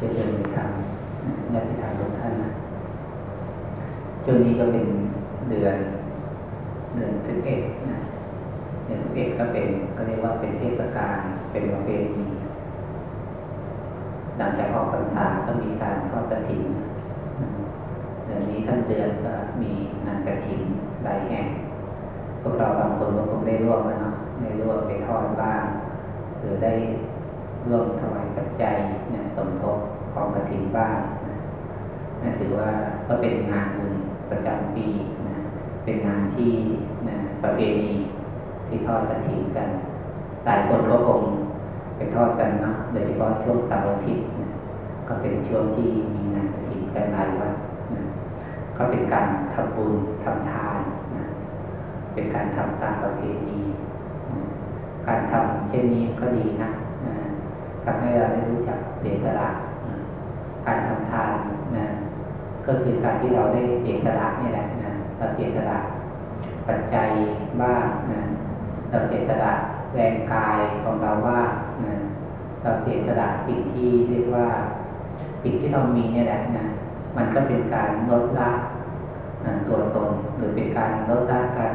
จะเดินทางญาติธรรมทุกท่านนะช่วงนี้ก็เป็นเดือน เดือนสิบเอ็ดนะเดือนสิบเอ็ดก็เป็นก็เรียกว่าเป็นเทศกาลเป็นประเพณีหลังจากออกพรรษาก็มีการทอดกระถิ่นเดือนนี้ทั้งเดือนก็มีงานกระถิ่นหลายแห่งพวกเราบางคนก็คงได้ร่วมนะเนาะได้ร่วมไปทอดบ้างหรือได้ ร่วมถวายปัจจัยนะสมทบของกระถิ่นบ้างนะนั่นถือว่าก็เป็นงานบุญประจำปีนะเป็นงานที่นะประเพณีที่ทอดกระถิ่นกัน หลายคนก็คงไปทอดกันเนาะโดยเฉพาะช่วงเสาร์อาทิตย์นะก็เป็นช่วงที่มีงานกระถิ่นกันหลายวันนะก็เป็นการทำบุญทำทานนะเป็นการทำตามประเพณี การทำเช่นนี้ก็ดีนะ ทำให้เราได้รู้จักเสียสละการทำทานนะก็คือการที่เราได้เสียสละนี่แหละนะเราเสียสละปัจจัยบ้างนะเราเสียสละแรงกายของเราว่านะเราเสียสละสิ่งที่เรียกว่าสิ่งที่เรามีเนี่ยแหละนะมันก็เป็นการลดละนะตัวตนหรือเป็นการลดละการ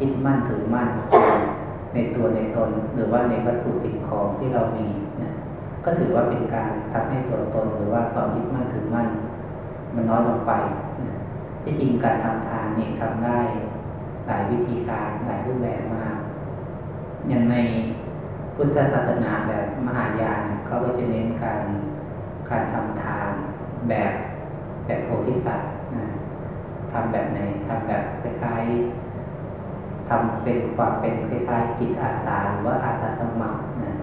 ยึดมั่นถือมั่น ในตัวในตนหรือว่าในวัตถุสิ่งของที่เรามีนะ ก็ถือว่าเป็นการทำให้ตัวตนหรือว่าความยึดมั่นถือมั่นมันน้อยลงไปที่จริงการทำทานเนี่ยทำได้หลายวิธีการหลายรูปแบบมาก อย่างในพุทธศาสนาแบบมหายานเขาก็จะเน้นการการทำทานแบบแบบโพธิสัตว์ทำแบบไหนทำแบบคล้ายๆทำเป็นความเป็นคล้ายๆจิตอาสาหรือว่าอาสาสมัครนะ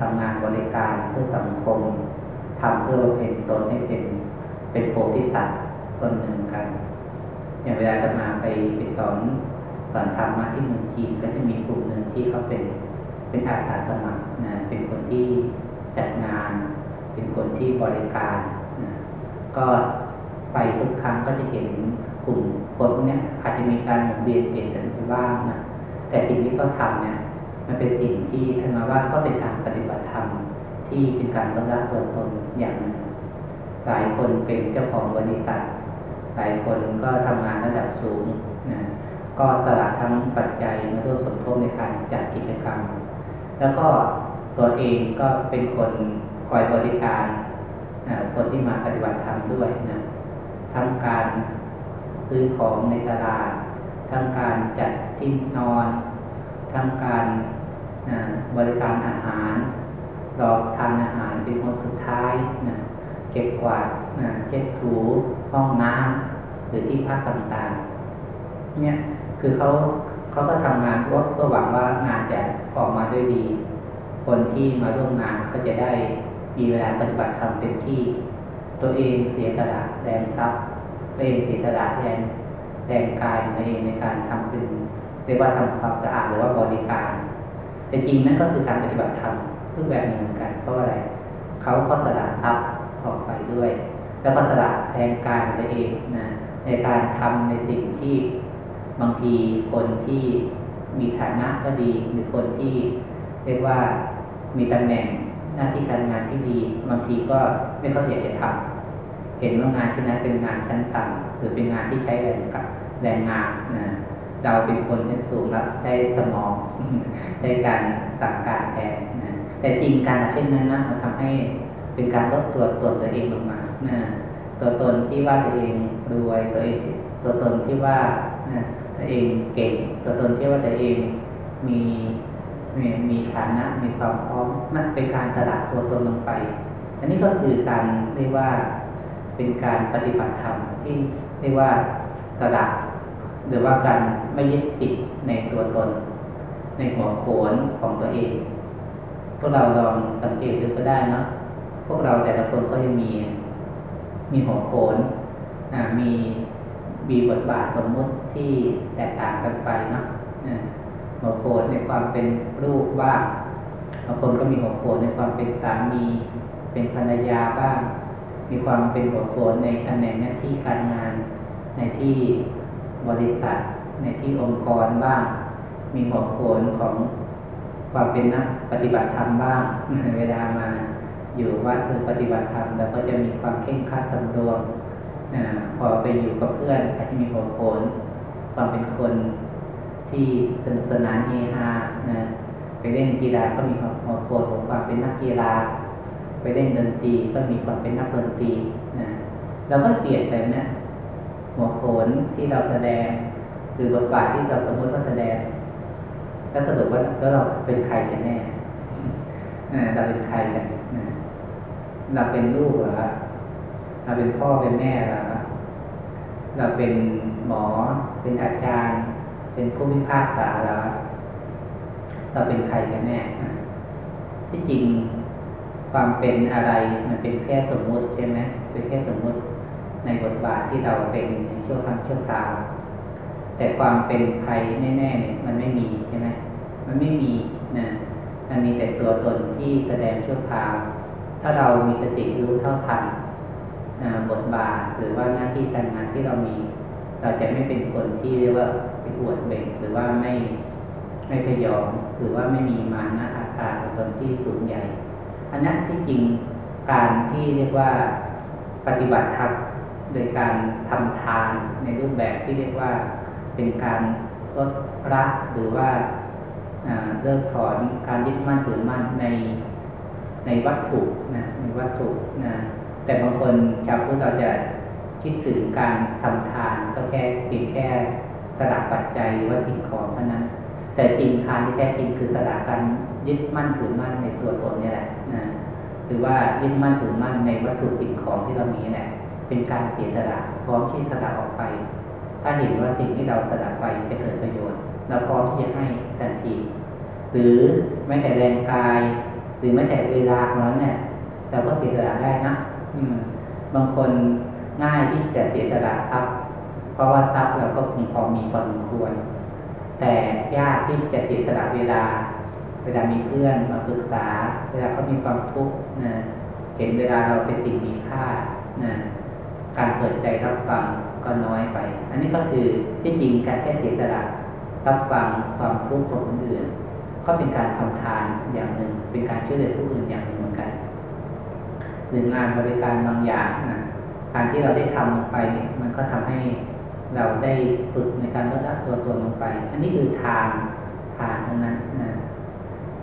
ทำงานบริการเพื่อสังคมทำเพื่อเป็นตนให้เป็นเป็นโพธิสัตว์ตนหนึ่งกัน อย่างเวลาจะมาไปไปสอนสอนธรรมะที่เมืองจีนก็จะมีกลุ่มหนึ่งที่เขาเป็นเป็นอาสาสมัครนะเป็นคนที่จัดงาน เป็นคนที่บริการนะก็ไปทุกครั้งก็จะเห็นกลุ่มคนพวกนี้อาจจะมีการหมุนเวียนเปลี่ยนกันไปบ้างนะแต่สิ่งที่เขาทำเนี่ย มันเป็นสิ่งที่ท่านมาว่าก็เป็นการปฏิบัติธรรมที่เป็นการต้อนรับตัวตนอย่างหนึ่งหลายคนเป็นเจ้าของบริษัท หลายคนก็ทำงานระดับสูงนะก็ตลาดทั้งปัจจัยมาร่วมสมทบในการจัดกิจกรรม แล้วก็ตัวเองก็เป็นคนคอยบริการคนที่มาปฏิบัติธรรมด้วยนะทั้งการซื้อของในตลาด ทั้งการจัดที่นอน ทั้งการ บริการอาหาร รอทานอาหารเป็นคนสุดท้ายนะเก็บกวาดนะเช็ดถูห้องน้ำหรือที่พักต่างๆ เนี่ยคือเขาเขาก็ทำงานเพื่อหวังว่างานจะออกมาด้วยดี คนที่มาร่วมงานก็จะได้มีเวลาปฏิบัติธรรมเต็มที่ ตัวเองเสียสละแรงทรัพย์ตัวเองเสียสละแรงแรงกายตัวเองในการทำเป็นเรียกว่าทำความสะอาดหรือว่าบริการ แต่จริงนั่นก็คือการปฏิบัติธรรมรูปแบบหนึ่งเหมือนกันเพราะอะไรเขาก็สละทรัพย์ออกไปด้วย แล้วก็สละแรงกายตัวเองนะในการทำในสิ่งที่บางทีคนที่มีฐานะก็ดี หรือคนที่เรียกว่ามีตำแหน่งหน้าที่การงานที่ดี บางทีก็ไม่เขาอยากจะทำเห็นว่างานที่นั้นเป็นงานชั้นต่ำหรือเป็นงานที่ใช้แรงกับแรงงานนะ เราเป็นคนชั้นสูงแล้วใช้สมองในการสั่งการแทนนะแต่จริงการเช่นนั้นนะมันทำให้เป็นการลดตัวตนตัวเองลงมานะตัวตนที่ว่าตัวเองรวยตัวเองตัวตนที่ว่าตัวเองเก่ง ตัวตนที่ว่าตัวเองมีมีมีฐานะมีความพร้อมนั่นเป็นการสละตัวตนลงไป อันนี้ก็คือการเรียกว่าเป็นการปฏิบัติธรรมที่เรียกว่าสละ หรือว่าการไม่ยึดติดในตัวตน ในหัวโขนของตัวเอง พวกเราลองสังเกตดูก็ได้นะพวกเราแต่ละคนก็จะมี มีหัวโขนมีมีบทบาทสมมติที่แตกต่างกันไปเนาะหัวโขนในความเป็นลูกบ้างบางคนก็มีหัวโขนในความเป็นสามี เป็นภรรยาบ้าง มีความเป็นหัวโขนในตำแหน่งหน้าที่การงานในที่ บริษัทในที่องค์กรบ้าง มีหัวโขนของความเป็นนักปฏิบัติธรรมบ้าง เวลามาอยู่วัดหรือปฏิบัติธรรมเราก็จะมีความเข่งครัดสำรวมพอไปอยู่กับเพื่อนอาจจะมีหัวโขนความเป็นคนที่สนุกสนานเฮฮานะไปเล่นกีฬาก็มีความหัวโขนของความเป็นนักกีฬา ไปเล่นดนตรีก็มีความเป็นนักดนตรีนะเราก็เปลี่ยนไปนะ หัวโขนที่เราแสดง หรือบทบาทที่เราสมมติว่าแสดงแล้วสรุปว่าแล้วเราเป็นใครกันแน่เราเป็นใครกันเราเป็นลูกเหรอเราเป็นพ่อเป็นแม่เหรอเราเป็นหมอ เป็นอาจารย์ เป็นผู้พิพากษาแล้วเราเป็นใครกันแน่ที่จริงความเป็นอะไรมันเป็นแค่สมมุติใช่ไหมเป็นแค่สมมุติ ในบทบาทที่เราเป็นในช่วงครั้งช่วงคราวแต่ความเป็นใครแน่ๆเนี่ยมันไม่มีใช่ไหมมันไม่มีนะมันมีแต่ตัวตนที่แสดงชั่วคราว ถ้าเรามีสติรู้เท่าทันบทบาทหรือว่าหน้าที่การงานที่เรามี เราจะไม่เป็นคนที่เรียกว่าไปอวดเบ่งหรือว่าไม่ไม่พยอมหรือว่าไม่มีมานะอาการตนที่สูงใหญ่ อันนั้นที่จริงการที่เรียกว่าปฏิบัติธรรม โดยการทำทานในรูปแบบที่เรียกว่าเป็นการลดละหรือว่าเลิกถอนการยึดมั่นถือมั่นในในวัตถุนะในวัตถุนะแต่บางคนชาวพุทธเราจะคิดถึงการทำทานก็แค่เพียงแค่สละปัจจัยหรือว่าสิ่งของเท่านั้น แต่จริงทานที่แท้จริงคือสละการยึดมั่นถือมั่นในตัวตนนี่แหละนะหรือว่ายึดมั่นถือมั่นในวัตถุสิ่งของที่เรามีนี่แหละ เป็นการเสียสละพร้อมที่สละออกไป ถ้าเห็นว่าสิ่งที่เราสละไปจะเกิดประโยชน์ เราพร้อมที่จะให้ทันที หรือแม้แต่แรงกาย หรือแม้แต่เวลาของเราเนี่ยเราก็เสียสละได้นะบางคนง่ายที่จะเสียสละทรัพย์เพราะว่าทรัพย์เราก็มีพอมีพอสมควร แต่ยากที่จะเสียสละเวลา เวลามีเพื่อนมาปรึกษา เวลาเขามีความทุกข์นะเห็นเวลาเราเป็นสิ่งมีค่านะ การเปิดใจรับฟังก็น้อยไป อันนี้ก็คือที่จริงการแค่เสียสละรับฟังความทุกข์ของคนอื่น ก็เป็นการทำทานอย่างหนึ่ง เป็นการช่วยเหลือผู้อื่นอย่างหนึ่งเหมือนกันหรืองานบริการบางอย่างนะการที่เราได้ทำลงไปเนี่ยมันก็ทำให้เราได้ฝึกในการลดละตัวตนลงไป อันนี้คือทานทานทั้งนั้นนะ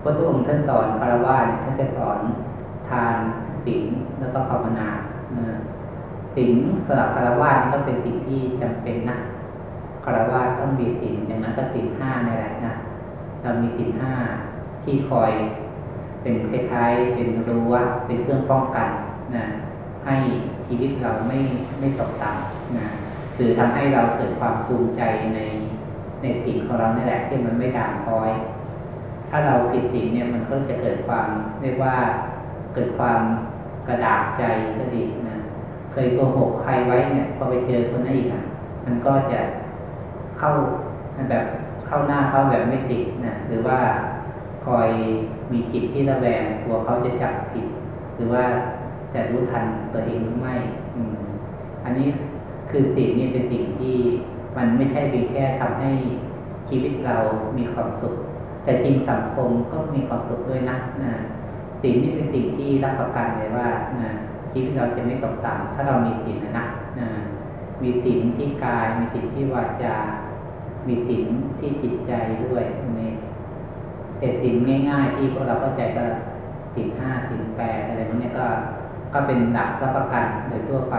พระองค์ท่านสอนคารวะเนี่ยท่านจะสอนทานศีลแล้วก็ภาวนา ศีลสำหรับคารวะนี่ก็เป็นสิ่งที่จำเป็นนะคารวะต้องมีศีลอย่างนั้นก็ศีลห้าในแหละนะเรามีศีลห้าที่คอยเป็นคล้ายๆ เป็นรั้วเป็นเครื่องป้องกันนะให้ชีวิตเราไม่ไม่ตกต่ำนะหรือทำให้เราเกิดความภูมิใจในในสิ่งของเราในแหละที่มันไม่ด่างพร้อย ถ้าเราผิดสิ่งเนี่ยมันก็จะเกิดความเรียกว่าเกิดความกระดากใจก็ดีนะ ยโกหกใครไว้เนี่ยพอไปเจอคนนั้นอีกอะมันก็จะเข้าแบบเข้าหน้าเข้าแบบไม่ติดนะหรือว่าคอยมีจิตที่ระแวงกลัวเขาจะจับผิด หรือว่าจะรู้ทันตัวเองหรือไม่อืมอันนี้คือสิ่งนี้เป็นสิ่งที่มันไม่ใช่เพียงแค่ทำให้ชีวิตเรามีความสุข แต่จริงสังคมก็มีความสุขด้วยนะนะสิ่งนี้เป็นสิ่งที่รับประกันเลยว่านะ ชีวิตเราจะไม่ตกต่ำถ้าเรามีสิ่งนะนะมีสิ่งที่กาย มีสิ่งที่วาจา มีสิ่งที่จิตใจด้วยในแต่สิ่งง่าย ๆ ที่พวกเราเข้าใจก็สิ่งห้าสิ่งแปดอะไรพวกนี้ก็ก็เป็นหลักรับประกันโดยทั่วไป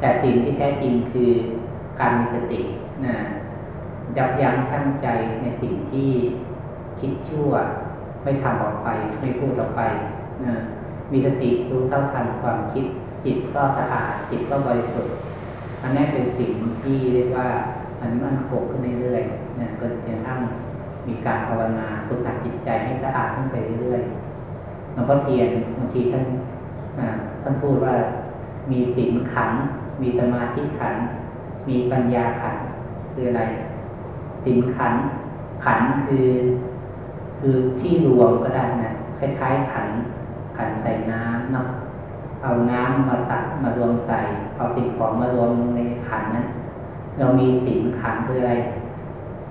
แต่สิ่งที่แท้จริงคือการมีสตินะยับยั้งชั่งใจในสิ่งที่คิดชั่ว ไม่ทำออกไป ไม่พูดออกไปนะ มีสติรู้เท่าทันความคิด จิตก็สะอาดจิตก็บริสุทธิ์อันนี้เป็นสิ่งที่เรียกว่ามันมั่นคงขึ้นเรื่อยๆนะก็จะทั้งมีการภาวนาฝึกหัดจิตใจให้สะอาดขึ้นไปเรื่อยๆหลวงพ่อเทียนบางทีท่านท่านพูดว่ามีศีลขัน มีสมาธิขัน มีปัญญาขันคืออะไรศีลขันขันคือ คือที่รวมก็ได้นะคล้ายๆขัน ขันใส่น้ำเนาะเอาน้ำมาตักมารวมใส่ เอาสิ่งของมารวมในขันนั้นเรามีศีลขันคืออะไร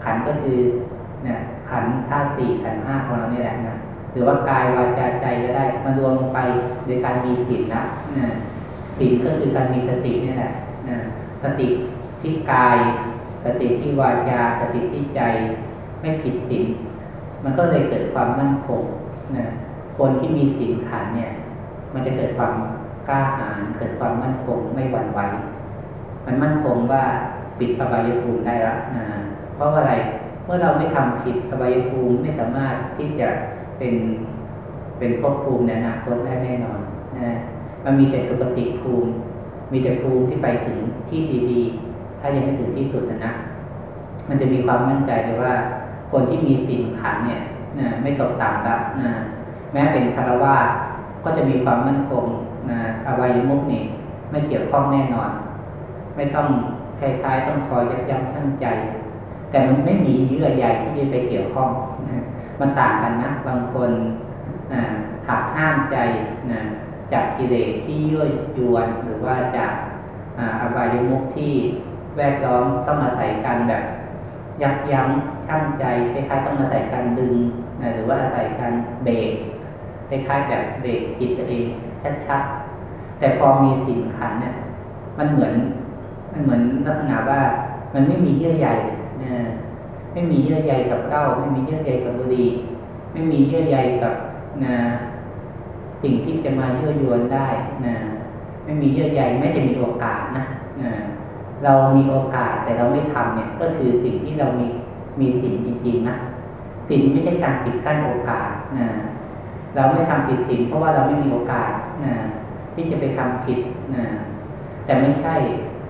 ขันก็คือเนี่ยขันธาตุสี่ขันห้าของเรานี่แหละนะหรือว่ากายวาจาใจก็ได้มารวมลงไปโดยการมีสินนะนะสินก็คือการมีสตินี่แหละนะสติที่กายสติที่วาจาสติที่ใจไม่ผิดสินมันก็เลยเกิดความมั่นคงนะ คนที่มีสินขันเนี่ย มันจะเกิดความกล้าหาญเกิดความมั่นคงไม่หวั่นไหวมันมั่นคงว่าปิดสบายภูมิได้แล้วนะเพราะว่าอะไรเมื่อเราไม่ทำผิดสบายภูมิไม่สามารถที่จะเป็นเป็นภพภูมิในอนาคตได้แน่นอนนะมันมีแต่สุปฏิภูมิ มีแต่ภูมิที่ไปถึงที่ดีๆ ถ้ายังไม่ถึงที่สุดนะ มันจะมีความมั่นใจเลยว่า คนที่มีสิ่งขันเนี่ยนะไม่ตกต่ำล้วนะ แม้เป็นคารวะก็จะมีความมั่นคงนะอวัยมุกนี่ไม่เกี่ยวข้องแน่นอน ไม่ต้องคล้ายๆต้องคอยยับยั้งชั่งใจ แต่มันไม่มีเยื่อใยที่จะไปเกี่ยวข้อง มันต่างกันนะ บางคนหักห้ามใจนะจากกิเลสที่ยั่วยวนหรือว่าจากอบายมุกที่แวดล้อมต้องอาศัยการแบบ ยับยั้งชั่งใจคล้ายๆต้องอาศัยการดึงนะหรือว่าอาศัยการเบรก คล้ายๆแบบเบรกจิตตัวเองชัดๆแต่พอมีสิ่งขันเนี่ยมันเหมือน มันเหมือนลักษณะว่า มันไม่มีเยื่อใยนะไม่มีเยื่อใยกับเหล้าไม่มีเยื่อใยกับบุหรี่ไม่มีเยื่อใยกับนะสิ่งที่จะมาเยื่อยวนได้นะไม่มีเยื่อใยไม่จะมีโอกาสนะนะเรามีโอกาสแต่เราไม่ทำเนี่ย ก็คือสิ่งที่เรามีมีสิ่งจริง ๆ นะสิ่งไม่ใช่การปิดกั้นโอกาสนะ เราไม่ทำผิดสิ่งเพราะว่าเราไม่มีโอกาสนะที่จะไปทำผิดนะแต่ไม่ใช่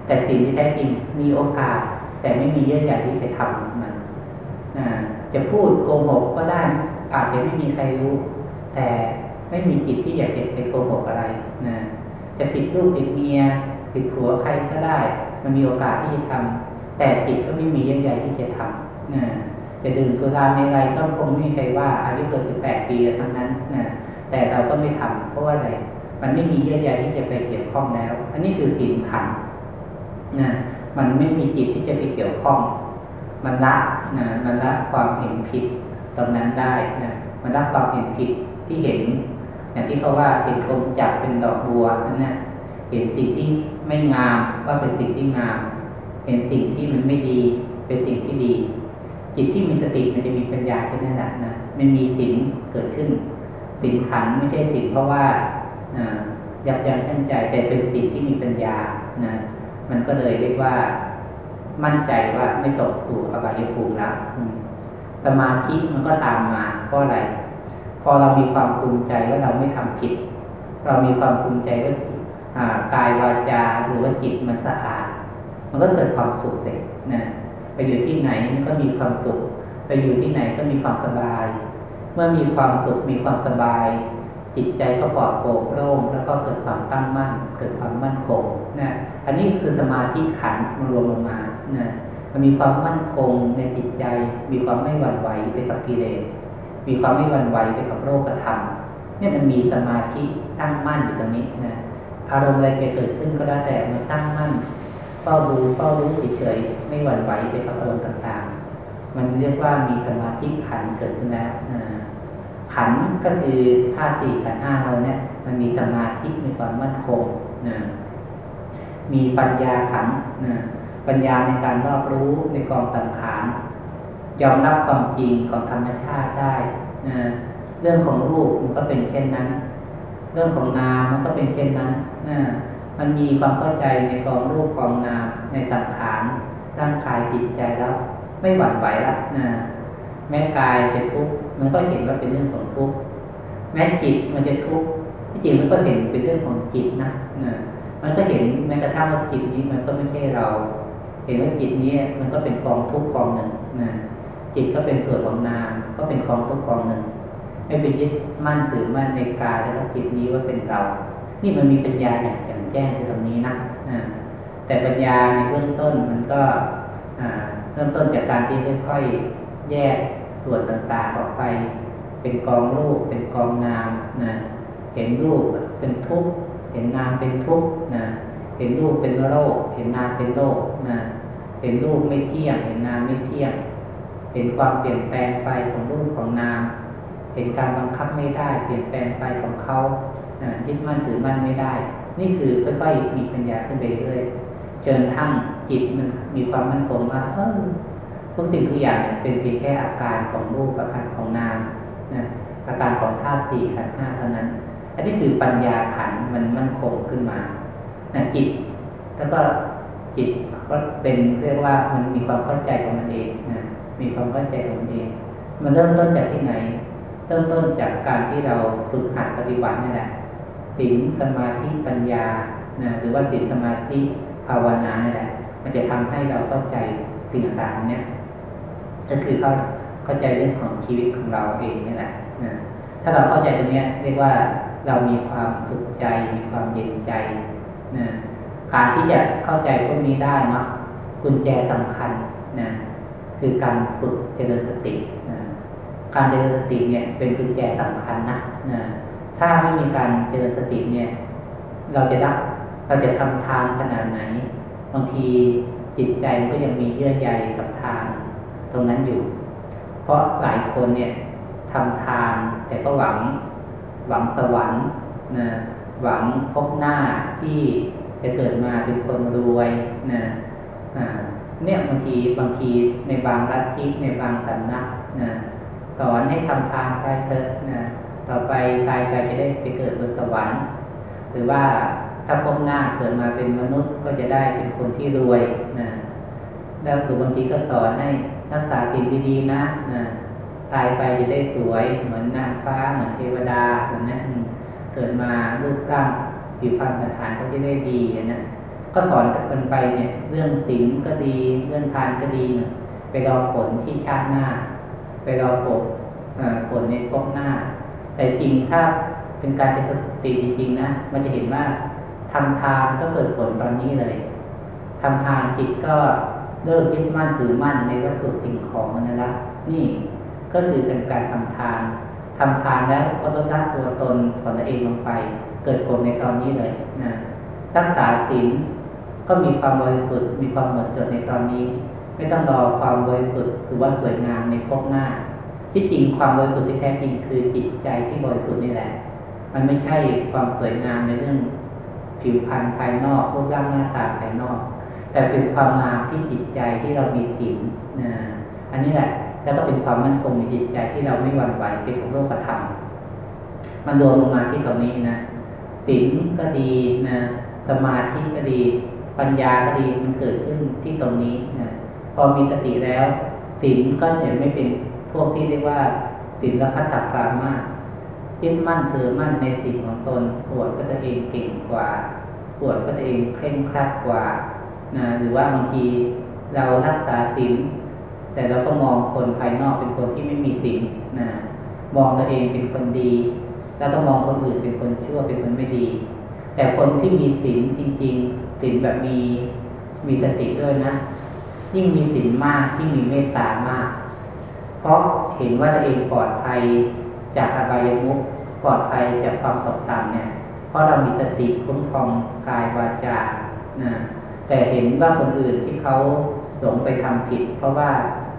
แต่สิ่งที่แท้จริงมีโอกาส แต่ไม่มีเยื่อใยที่จะทำมันนะจะพูดโกหกก็ได้อาจจะไม่มีใครรู้ แต่ไม่มีจิตที่อยากจะไปโกหกอะไรนะจะผิดลูกผิดเมียผิดผัวใครก็ได้ มันมีโอกาสที่จะทำแต่จิตก็ไม่มีเยื่อใยที่จะทำนะ จะดื่มสุราไม่ไรก็คงไม่มีใครว่า อายุเกินสิบแปดปีทั้งนั้นนะแต่เราก็ไม่ทำเพราะว่าอะไร มันไม่มีเยื่อใยที่จะไปเกี่ยวข้องแล้ว อันนี้คือสินขันนะมันไม่มีจิตที่จะไปเกี่ยวข้อง มันละนะมันละความเห็นผิดตรงนั้นได้นะมันรับความเห็นผิดที่เห็นอย่างที่เขาว่าเห็นกลมจับเป็นดอกบัวนั่นนะเห็นสิ่งที่ไม่งามว่าเป็นสิ่งที่งาม เห็นสิ่งที่มันไม่ดีเป็นสิ่งที่ดี จิตที่มีสติมันจะมีปัญญาขึ้นนั่นแหละนะมันมีสินเกิดขึ้นสินขันไม่ใช่สินเพราะว่ายับยั้งชั่งใจแต่เป็นสิ่งที่มีปัญญานะมันก็เลยเรียกว่ามั่นใจว่าไม่ตกสู่อบายภูมิแล้วสมาธิมันก็ตามมาเพราะอะไร พอเรามีความภูมิใจว่าเราไม่ทำผิด เรามีความภูมิใจว่ากายวาจาหรือว่าจิตมันสะอาด มันก็เกิดความสุขเลยนะ ไปอยู่ที่ไหนก็มีความสุข ไปอยู่ที่ไหนก็มีความสบาย เมื่อมีความสุขมีความสบาย จิตใจก็ปลอดโปร่งโล่งแล้วก็เกิดความตั้งมั่น เกิดความมั่นคงนะอันนี้คือสมาธิขันรวมลงมานะมันมีความมั่นคงในจิตใจ มีความไม่หวั่นไหวไปกับกิเลสมีความไม่หวั่นไหวไปกับโลกธรรมเนี่ยมันมีสมาธิตั้งมั่นอยู่ตรงนี้นะอารมณ์อะไรจะเกิดขึ้นก็แล้วแต่มันตั้งมั่น เฝ้าดูเฝ้ารู้เฉยๆไม่หวั่นไหวไปกับอารมณ์ต่างๆ มันเรียกว่ามีสมาธิขันเกิดขึ้นแล้วขันก็คือธาตุสี่ขันห้าเราเนี่ย มันมีสมาธิมีความมั่นคงนะมีปัญญาขันนะปัญญาในการรอบรู้ในกองสังขารยอมรับความจริงของธรรมชาติได้นะเรื่องของรูปมันก็เป็นเช่นนั้น เรื่องของนามมันก็เป็นเช่นนั้นนะ มันมีความเข้าใจในกองรูปกองนามในสังขารร่างกายจิตใจแล้ว ไม่หวั่นไหวแล้วนะแม้กายจะทุกข์มันก็เห็นว่าเป็นเรื่องของทุกข์แม้จิตมันจะทุกข์ที่จริงมันก็เห็นเป็นเรื่องของจิตนะนะมันก็เห็นแม้กระทั่งว่าจิตนี้มันก็ไม่ใช่เรา เห็นว่าจิตนี้มันก็เป็นกองทุกกองหนึ่งนะจิตก็เป็นส่วนของนามก็เป็นกองทุกกองหนึ่งไม่ไปยึดมั่นถือมั่นในกายแล้วจิตนี้ว่าเป็นเรา นี่มันมีปัญญาอย่างแจ่ แจ้งในตรงนี้นะแต่ปัญญาในเบื้องต้นมันก็เริ่มต้นจากการที่ค่อยๆแยกส่วนต่างๆออกไป เป็นกองรูป เป็นกองนามนะเห็นรูปเป็นทุกข์เห็นนามเป็นทุกข์นะเห็นรูปเป็นโลกเห็นนามเป็นโลกนะเห็นรูปไม่เที่ยง เห็นนามไม่เที่ยง เห็นความเปลี่ยนแปลงไปของรูปของนามเเห็นการบังคับไม่ได้ เปลี่ยนแปลงไปของเขายึดมั่นถือมั่นไม่ได้ นี่คือค่อยๆมีปัญญาขึ้นไปเรื่อยจนทั้งจิตมันมีความมั่นคงว่าเออทุกสิ่งทุกอย่างเนี่ยเป็นเพียงแค่อาการของรูปอาการของนามนะอาการของธาตุสี่ขันห้าเท่านั้น อันนี้คือปัญญาขันมันมั่นคงขึ้นมานะจิต แล้วก็จิตก็เป็นเรียกว่ามันมีความเข้าใจของมันเองนะมีความเข้าใจของมันเอง มันเริ่มต้นจากที่ไหน เริ่มต้นจากการที่เราฝึกหัดปฏิบัตินี่แหละ ศีลสมาธิปัญญานะหรือว่าศีลสมาธิภาวนานี่แหละมันจะทำให้เราเข้าใจสิ่งต่างๆเนี่ยก็คือเข้าเข้าใจเรื่องของชีวิตของเราเองนี่แหละนะถ้าเราเข้าใจตรงนี้เรียกว่าเรามีความสุขใจมีความเย็นใจนะการที่จะเข้าใจพวกนี้ได้เนาะกุญแจสำคัญนะคือการฝึกเจริญสตินะการเจริญสติเนี่ยเป็นกุญแจสำคัญนะนะ ถ้าไม่มีการเจริญสติเนี่ย เราจะได้เราจะทำทานขนาดไหน บางทีจิตใจมันก็ยังมีเยื่อใยกับทาน ตรงนั้นอยู่ เพราะหลายคนเนี่ยทำทานแต่ก็หวังหวังสวรรค์นะหวังพบหน้าที่จะเกิดมาเป็นคนรวยนะเนี่ยบางทีบางทีในบางรัฐที่ในบางสำนักนะสอนให้ทำทานไปเถอะนะ ต่อไปตายไปจะได้ไปเกิดบนสวรรค์ หรือว่าถ้าพบหน้าเกิดมาเป็นมนุษย์ก็จะได้เป็นคนที่รวยนะแล้วหรือบางทีก็สอนให้รักษาสิ่งดีๆนะนะตายไปจะได้สวยเหมือนนางฟ้าเหมือนเทวดาแบบนั้นเกิดมารูปร่างผิวพรรณสันฐานก็จะได้ดีนะก็สอนกันไปเนี่ย เรื่องศีลก็ดี เรื่องทานก็ดีนะไปรอผลที่ชาติหน้า ไปรอผลผลในภพหน้า แต่จริงถ้าเป็นการเป็นสติจริงๆนะมันจะเห็นว่าทำทานก็เกิดผลตอนนี้เลยทำทานจิตก็เลิกยึดมั่นถือมั่นในวัตถุสิ่งของนั่นละนี่ก็คือเป็นการทำทานทำทานแล้วก็ลดละตัวตนของตัวเองลงไป เกิดผลในตอนนี้เลยนะรักษาศีลก็มีความบริสุทธิ์มีความหมดจดในตอนนี้ ไม่ต้องรอความบริสุทธิ์หรือว่าสวยงามในภพหน้า ที่จริงความบริสุทธิ์ที่แท้จริงคือจิตใจที่บริสุทธิ์นี่แหละ มันไม่ใช่ความสวยงามในเรื่องผิวพรรณภายนอกรูปร่างหน้าตาภายนอก แต่เป็นความงามที่จิตใจที่เรามีศีลนะอันนี้แหละแล้วก็เป็นความมั่นคงในจิตใจที่เราไม่หวั่นไหวเป็นของโลกธรรมมันรวมลงมาที่ตรงนี้นะศีลก็ดีนะสมาธิก็ดี ปัญญาก็ดีมันเกิดขึ้นที่ตรงนี้นะพอมีสติแล้วศีลก็จะไม่เป็น วกที่เรียกว่าศีลพัฒตกรรมากยึดมั่นถือมั่นในสิ่งของตนปวดก็จะเองเก่งกว่าปวดก็จะเองเคร่งครัดกว่านะหรือว่าบางทีเรารักษาศีลแต่เราก็มองคนภายนอกเป็นคนที่ไม่มีศีลนะมองตัวเองเป็นคนดี แล้วก็มองคนอื่นเป็นคนชั่วเป็นคนไม่ดี แต่คนที่มีศีลจริงๆศีลแบบมีมีสติด้วยนะ ยิ่งมีศีลมากยิ่งมีเมตตามาก เพราะเห็นว่าตัวเองปลอดภัยจากอบายมุขปลอดภัยจากความตกต่ำเนี่ยเพราะเรามีสติคุ้มครองกายวาจานะแต่เห็นว่าคนอื่นที่เขาหลงไปทำผิด เพราะว่า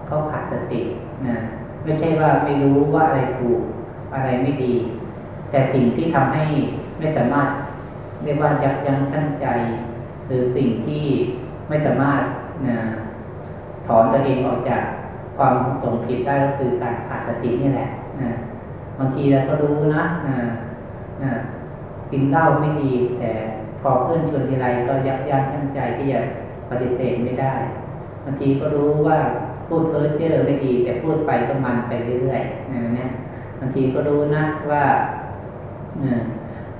เขาขาดสตินะไม่ใช่ว่าไม่รู้ว่าอะไรถูกอะไรไม่ดี แต่สิ่งที่ทำให้ไม่สามารถเรียกว่ายับยั้งชั่งใจ หรือสิ่งที่ไม่สามารถนะถอนตัวเองออกจาก ความหลงผิดได้ก็คือการขาดสตินี่แหละนะบางทีเราก็รู้นะนะนะกินเหล้าไม่ดี แต่พอเพื่อนชวนทีไรก็ยับยั้งชั่งใจที่จะปฏิเสธไม่ได้บางทีก็รู้ว่าพูดเพ้อเจ้อไม่ดี แต่พูดไปก็มันไปเรื่อยๆนะเนี่ยบางทีก็รู้นะว่า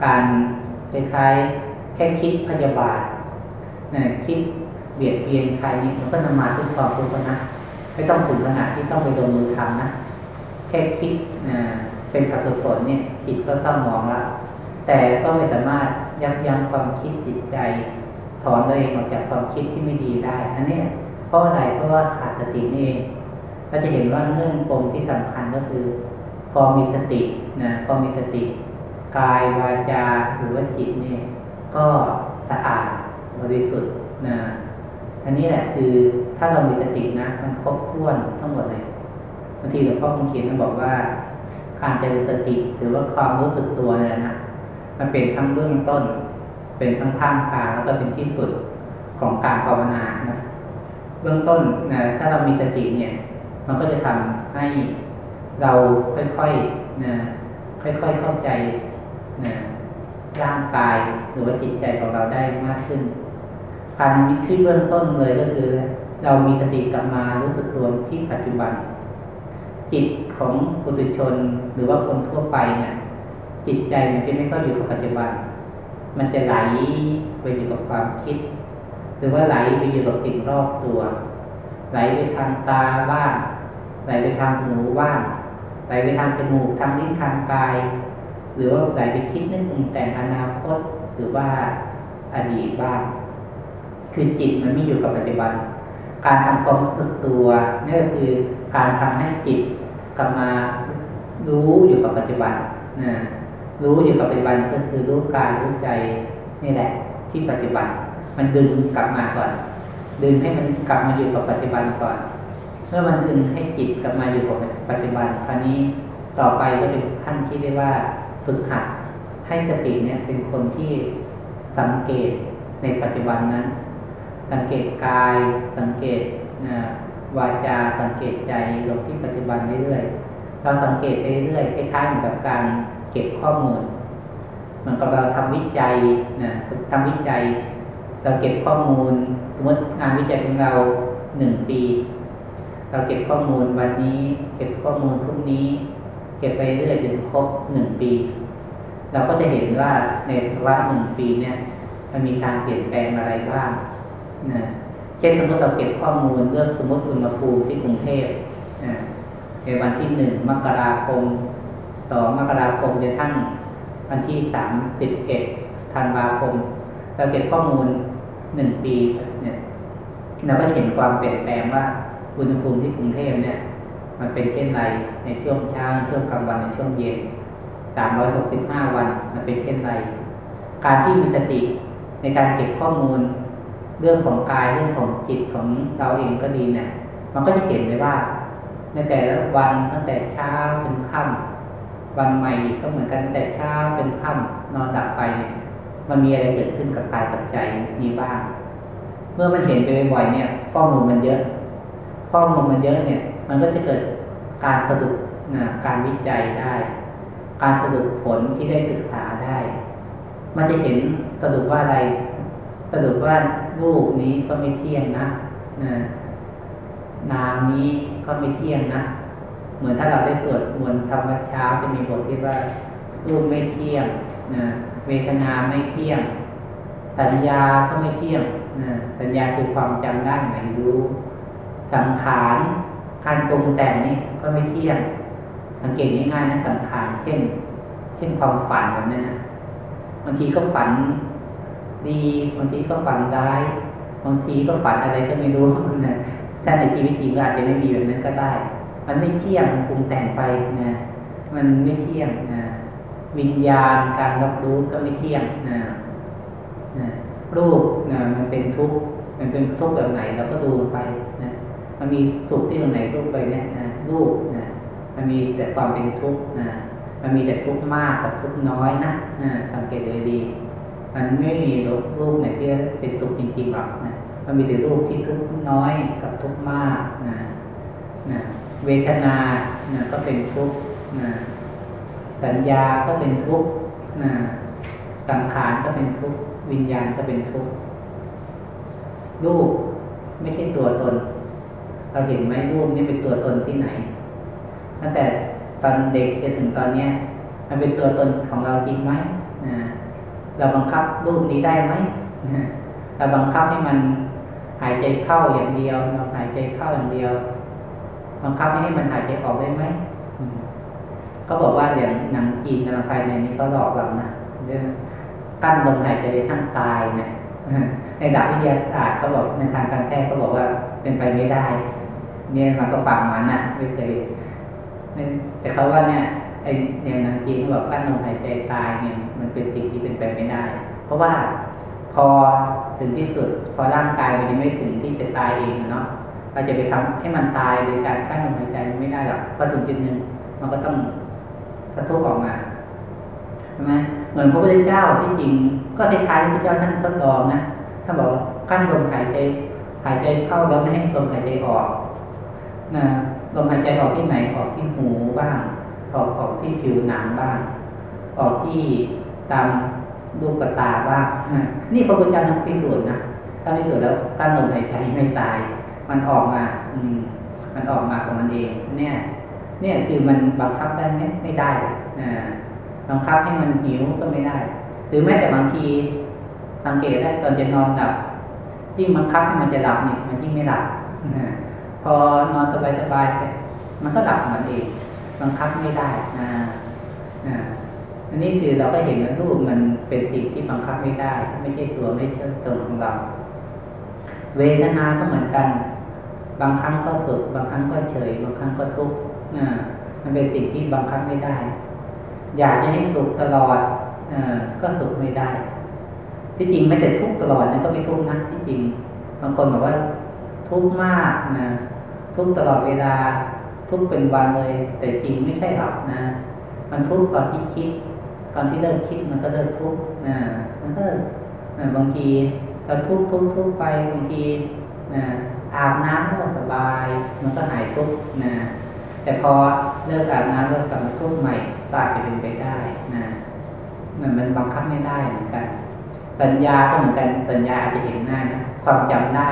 การคล้ายๆแค่คิดพยาบาทคิดเบียดเบียนใครนี่มันก็นำมาถึงความทุกข์นะ ไม่ต้องถึงขนาดที่ต้องไปลงมือทำนะแค่คิดนะเป็นอกุศลเนี่ย จิตก็เศร้าหมองแล้วแต่ก็ไม่สามารถยับยั้งความคิดจิตใจ ถอนตัวเองออกจากความคิดที่ไม่ดีได้อันนี้เพราะอะไรเพราะว่าขาดสตินี่เองเราจะเห็นว่าเงื่อนปมที่สำคัญก็คือ พอมีสตินะพอมีสติ กายวาจาหรือว่าจิตเนี่ยก็สะอาดบริสุทธิ์นะ อันนี้แหละคือถ้าเรามีสตินะมันครบถ้วนทั้งหมดเลยบางทีหลวงพ่อคงเขียนมาบอกว่า การเจริญสติหรือว่าความรู้สึกตัวเนี่ยนะมันเป็นทั้งเบื้องต้น เป็นทั้งท่ามกลางแล้วก็เป็นที่สุดของการภาวนานะเบื้องต้นนะถ้าเรามีสติเนี่ย มันก็จะทำให้เราค่อยๆนะค่อยๆเข้าใจนะร่างกายหรือว่าจิตใจของเราได้มากขึ้น การที่เบื้องต้นเลยก็คือ เรามีสติกลับมารู้สึกตัวที่ปัจจุบัน จิตของปุถุชนหรือว่าคนทั่วไปเนี่ยจิตใจมันจะไม่ค่อยอยู่กับปัจจุบัน มันจะไหลไปอยู่กับความคิด หรือว่าไหลไปอยู่กับสิ่งรอบตัว ไหลไปทางตาบ้างไหลไปทางหูบ้างไหลไปทางจมูกทางลิ้นทางกาย หรือว่าไหลไปคิดนึกปรุงแต่งอนาคตหรือว่าอดีตบ้าง คือจิตมันไม่อยู่กับปัจจุบัน การทำความรู้สึกตัวนี่ก็คือการทำให้จิตกลับมารู้อยู่กับปัจจุบันนะรู้อยู่กับปัจจุบันก็คือรู้กายรู้ใจนี่แหละ ที่ปัจจุบัน มันดึงกลับมาก่อน ดึงให้มันกลับมาอยู่กับปัจจุบันก่อนเมื่อมันดึงให้จิตกลับมาอยู่กับปัจจุบันคราวนี้ต่อไปก็เป็นขั้นที่เรียกว่าฝึกหัดให้สติเนี่ยเป็นคนที่สังเกตในปัจจุบันนั้น สังเกตกาย สังเกตวาจาสังเกตใจลงที่ปัจจุบันเรื่อยๆเราสังเกตไปเรื่อยคล้ายๆเหมือนกับการเก็บข้อมูลเหมือนกับเราทำวิจัยนะทำวิจัย เราเก็บข้อมูลสมมติงานวิจัยของเราหนึ่งปี เราเก็บข้อมูลวันนี้ เก็บข้อมูลพรุ่งนี้ เก็บไปเรื่อยจนครบหนึ่งปี เราก็จะเห็นว่าในระหนึ่งปีเนี่ยมันมีการเปลี่ยนแปลงอะไรบ้าง นะเช่นสมมติเราเก็บข้อมูลเรื่องสมมติอุณหภูมิที่กรุงเทพในวันที่หนึ่งมกราคมสองมกราคมจนทั้งวันที่สามสิบเอ็ดธันวาคม เราเก็บข้อมูลหนึ่งปีเนี่ยเราก็จะเห็นความเปลี่ยนแปลงว่าอุณหภูมิที่กรุงเทพเนี่ย มันเป็นเช่นไรในช่วงเช้าช่วงกลางวันในช่วงเย็นสามร้อยหกสิบห้าวันมันเป็นเช่นไร การที่มีสติในการเก็บข้อมูล เรื่องของกายเรื่องของจิตของเราเองก็ดีเนี่ย มันก็จะเห็นเลยว่า ในแต่ละวันตั้งแต่เช้าจนค่ำวันใหม่ก็เหมือนกันตั้งแต่เช้าจนค่ำนอนดับไปเนี่ย มันมีอะไรเกิดขึ้นกับกายกับใจนี้บ้าง เมื่อมันเห็นไปบ่อยๆเนี่ยข้อมูลมันเยอะข้อมูลมันเยอะเนี่ย มันก็จะเกิดการสรุปนะการวิจัยได้ การสรุปผลที่ได้ศึกษาได้ มันจะเห็นสรุปว่าอะไรสรุปว่า รูปนี้ก็ไม่เที่ยงนะนะนามนี้ก็ไม่เที่ยงนะ เหมือนถ้าเราได้สวดมนต์ธรรมเช้าจะมีบทที่ว่ารูปไม่เที่ยงนะเวทนาไม่เที่ยง สัญญาก็ไม่เที่ยงนะสัญญาคือความจำได้หมายรู้ สังขารการปรุงแต่งนี่ก็ไม่เที่ยง สังเกตง่ายๆนะสังขารเช่น เช่นความฝันแบบนั้นนะบางทีก็ฝัน ดีบางทีก็ฝันร้ายบางทีก็ฝันอะไรก็ไม่รู้นะถ้าในชีวิตจริงก็อาจจะไม่มีแบบนั้นก็ได้ มันไม่เที่ยงมันปรุงแต่งไปนะมันไม่เที่ยงนะวิญญาณการรับรู้ก็ไม่เที่ยงนะนะรูปนะมันเป็นทุกข์มันเป็นทุกข์แบบไหนเราก็ดูไปนะมันมีสุขที่ตรงไหนรูปไปเนี่ยนะรูปนะมันมีแต่ความเป็นทุกข์นะมันมีแต่ทุกข์มากกับทุกข์น้อยนะนะสังเกตเลยดี มันไม่มีรูปไหนที่เป็นสุขจริงๆหรอกนะมันมีแต่รูปที่ทุกข์น้อยกับทุกข์มากนะนะเวทนานะก็เป็นทุกข์นะสัญญาก็เป็นทุกข์นะสังขารก็เป็นทุกข์วิญญาณก็เป็นทุกข์รูปไม่ใช่ตัวตน เราเห็นไหมรูปนี่เป็นตัวตนที่ไหน ตั้งแต่ตอนเด็กจนถึงตอนเนี้ย มันเป็นตัวตนของเราจริงไหมนะ เราบังคับรูปนี้ได้ไหมเราบังคับให้มันหายใจเข้าอย่างเดียวเราหายใจเข้าอย่างเดียว บังคับให้มันหายใจออกได้ไหมเขาบอกว่าอย่างหนังจีนกำลังภายในนี้เขาหลอกเรานะเรื่องกั้นลมหายใจทั้งตายนะในดับวิทยาศาสตร์เขาบอกในทางการแพทย์เขาบอกว่าเป็นไปไม่ได้ เนี่ยมันก็ฟังมานะไม่เคยแต่เขาว่าเนี่ย ไอ้อย่างนังจีนเขาบอกกั้นลมหายใจตายเนี่ยมันเป็นสิ่งที่เป็นไปไม่ได้ เพราะว่าพอถึงที่สุด พอร่างกายมันไม่ถึงที่จะตายเองเนาะเราจะไปทำให้มันตายโดยการกั้นลมหายใจไม่ได้หรอกพอถึงจุดหนึ่งมันก็ต้องกระทุกออกมาใช่ไหมเหมือนพระพุทธเจ้าที่จริง ก็คล้ายๆพระพุทธเจ้าท่านทดลองนะท่านบอกกั้นลมหายใจ หายใจเข้าแล้วไม่ให้ลมหายใจออกนะลมหายใจออกที่ไหนออกที่หูบ้าง ออกออกที่ผิวหนังบ้าง ออกที่ตามลูกตาบ้างนี่พระพุทธเจ้าท่านพิสูจน์นะท่านพิสูจน์แล้วกั้นลมหายใจไม่ตาย มันออกมา อืม มันออกมาของมันเอง เนี่ย เนี่ยคือมันบังคับได้ไหมไม่ได้นะบังคับให้มันหิวก็ไม่ได้ หรือแม้แต่บางทีสังเกตได้ตอนจะนอนหลับยิ่งบังคับให้มันจะหลับเนี่ยมันยิ่งไม่หลับพอนอนสบายๆมันก็หลับมันเอง บังคับไม่ได้นะอันนี้คือเราก็เห็นว่ารูปมันเป็นสิ่งที่บังคับไม่ได้ ไม่ใช่ตัวไม่ใช่ตนของเรา เวทนาก็เหมือนกัน บางครั้งก็สุขบางครั้งก็เฉย บางครั้งก็ทุกข์นะมันเป็นสิ่งที่บังคับไม่ได้ อยากจะให้สุขตลอดอก็สุขไม่ได้ ที่จริงไม่แต่ทุกข์ตลอดนั่นก็ไม่ทุกข์นะที่จริง บางคนบอกว่าทุกข์มากนะทุกข์ตลอดเวลา ทุกเป็นวันเลย แต่จริงไม่ใช่หรอกนะ มันทุกตอนที่คิด ตอนที่เลิกคิดมันก็เลิกทุกนะมันก็บางทีเราทุกทุกทุกไปบางทีนะอาบน้ำก็สบาย มันก็หายทุกนะแต่พอเลิกอาบน้ำแล้วกลับมาทุกใหม่ก็อาจะเป็นไปได้นะมันมันบังคับไม่ได้เหมือนกัน สัญญาก็เหมือนกันสัญญาอาจจะเห็นหน้านะความจำได้